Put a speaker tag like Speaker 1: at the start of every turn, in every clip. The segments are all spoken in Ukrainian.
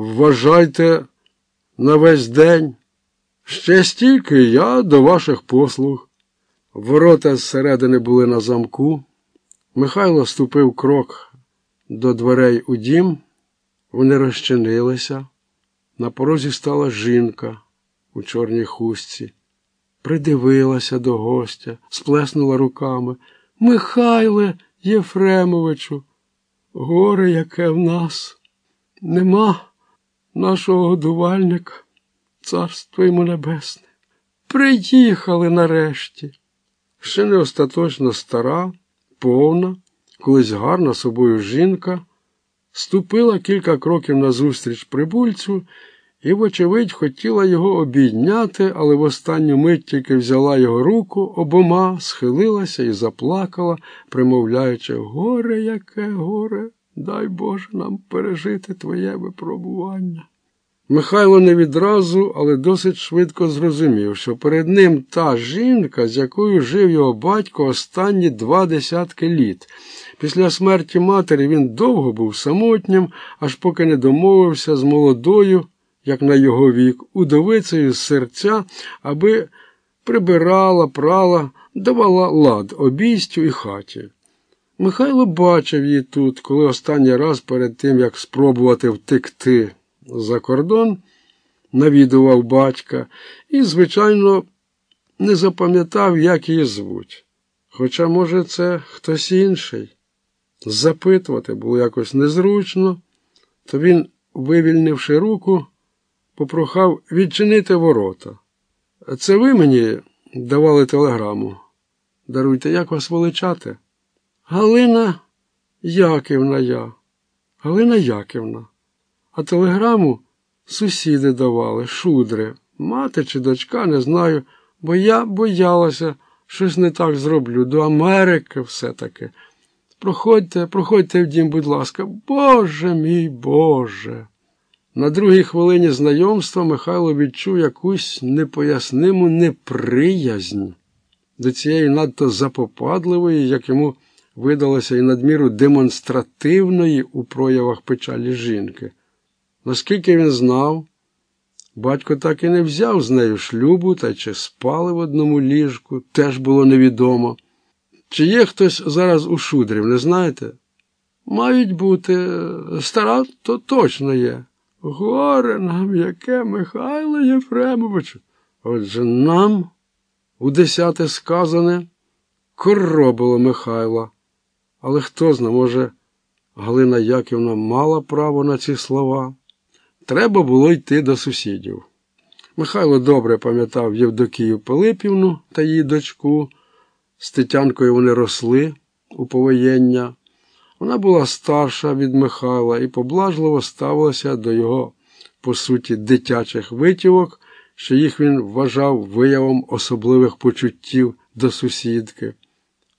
Speaker 1: Вважайте на весь день. Ще стільки я до ваших послуг. Ворота зсередини були на замку. Михайло ступив крок до дверей у дім. Вони розчинилися. На порозі стала жінка у чорній хустці. Придивилася до гостя, сплеснула руками. Михайле Єфремовичу, горе яке в нас. Нема нашого годувальника, царство йому небесне. Приїхали нарешті. Ще не остаточно стара, повна, колись гарна собою жінка, ступила кілька кроків назустріч прибульцю і, вочевидь, хотіла його обійняти, але в останню мить тільки взяла його руку обома, схилилася і заплакала, примовляючи горе, яке горе, дай Боже нам пережити твоє випробування. Михайло не відразу, але досить швидко зрозумів, що перед ним та жінка, з якою жив його батько останні два десятки літ. Після смерті матері він довго був самотнім, аж поки не домовився з молодою, як на його вік, удовицею з серця, аби прибирала, прала, давала лад обійстю і хаті. Михайло бачив її тут, коли останній раз перед тим, як спробувати втекти за кордон, навідував батька і, звичайно, не запам'ятав, як її звуть. Хоча, може, це хтось інший. Запитувати було якось незручно, то він, вивільнивши руку, попрохав відчинити ворота. Це ви мені давали телеграму. Даруйте, як вас величати? Галина Яківна я. Галина Яківна. А телеграму сусіди давали, шудри, мати чи дочка, не знаю, бо я боялася, щось не так зроблю. До Америки все-таки. Проходьте, проходьте в дім, будь ласка, Боже мій Боже. На другій хвилині знайомства Михайло відчув якусь непоясниму неприязнь до цієї надто запопадливої, як йому видалося і надміру демонстративної у проявах печалі жінки. Наскільки він знав, батько так і не взяв з нею шлюбу та чи спали в одному ліжку, теж було невідомо. Чи є хтось зараз у шудрів, не знаєте? Мають бути, стара то точно є. Горе нам яке, Михайло Єфремовичу. Отже нам у десяте сказане коробило Михайла. Але хто зна, може, Галина Яківна мала право на ці слова? Треба було йти до сусідів. Михайло добре пам'ятав Євдокію Пилипівну та її дочку. З Тетянкою вони росли у повоєння. Вона була старша від Михайла і поблажливо ставилася до його, по суті, дитячих витівок, що їх він вважав виявом особливих почуттів до сусідки.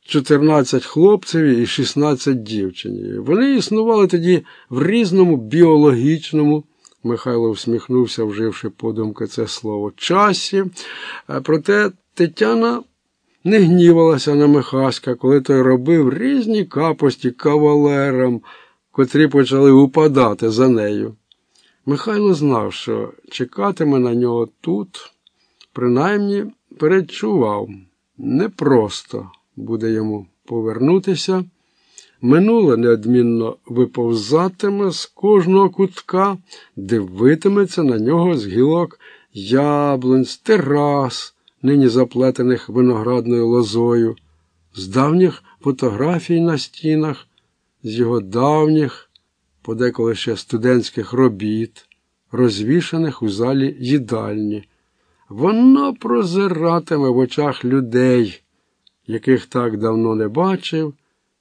Speaker 1: 14 хлопців і 16 дівчині. Вони існували тоді в різному біологічному, Михайло всміхнувся, вживши подумки це слово, часі. Проте Тетяна не гнівалася на Михаська, коли той робив різні капості кавалерам, котрі почали упадати за нею. Михайло знав, що чекатиме на нього тут, принаймні передчував, непросто буде йому повернутися. Минуле неодмінно виповзатиме з кожного кутка, дивитиметься на нього з гілок яблунь, з терас, нині заплетених виноградною лозою, з давніх фотографій на стінах, з його давніх, подеколи ще студентських робіт, розвішаних у залі їдальні. Воно прозиратиме в очах людей, яких так давно не бачив,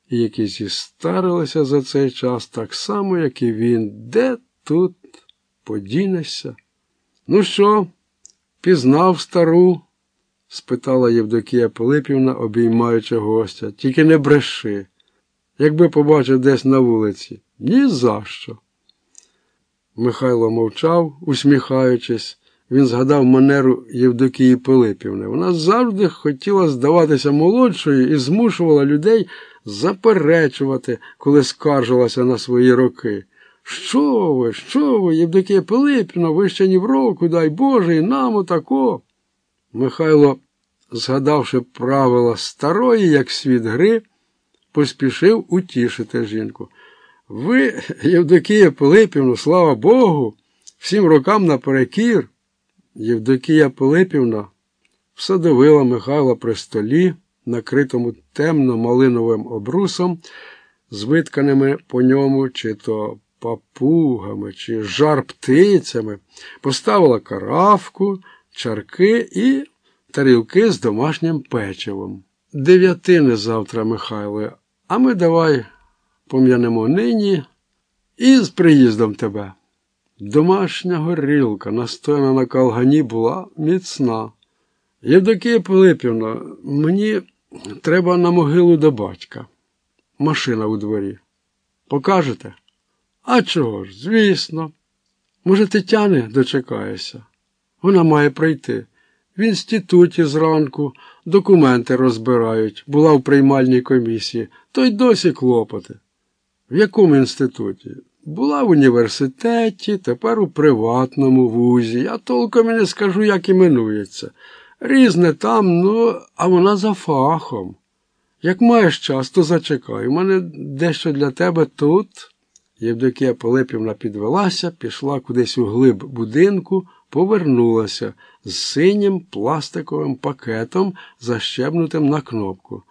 Speaker 1: і які зістарилися за цей час так само, як і він. Де тут подінешся? Ну що, пізнав стару? спитала Євдокія Пилипівна, обіймаючи гостя. Тільки не бреши. Якби побачив десь на вулиці. Ні за що. Михайло мовчав, усміхаючись. Він згадав манеру Євдокії Пилипівни. Вона завжди хотіла здаватися молодшою і змушувала людей заперечувати, коли скаржилася на свої роки. Що ви, що ви, Євдокія Пилипівна, ви ще ні в року, дай Боже, і нам отако. Михайло, згадавши правила старої, як світ гри, поспішив утішити жінку. Ви, Євдокія Пилипівна, слава Богу, всім рокам наперекір. Євдокія Пилипівна всадовила Михайла при столі, накритому темно-малиновим обрусом, з витканими по ньому, чи то папугами, чи жар птицями, поставила каравку, чарки і тарілки з домашнім печивом. Дев'ятини завтра, Михайле, а ми давай пом'янемо нині і з приїздом тебе. Домашня горілка, настояна на калгані, була міцна. Євдокія Пилипівна, мені треба на могилу до батька. Машина у дворі. Покажете? А чого ж, звісно. Може, Тетяни дочекаєшся? Вона має прийти. В інституті зранку документи розбирають, була в приймальній комісії, то й досі клопоти. В якому інституті? Була в університеті, тепер у приватному вузі. Я толком і не скажу, як іменується. Різне там, ну, а вона за фахом. Як маєш час, то зачекай. У мене дещо для тебе тут. Євдокія Пилипівна підвелася, пішла кудись у глиб будинку, повернулася з синім пластиковим пакетом, защебнутим на кнопку.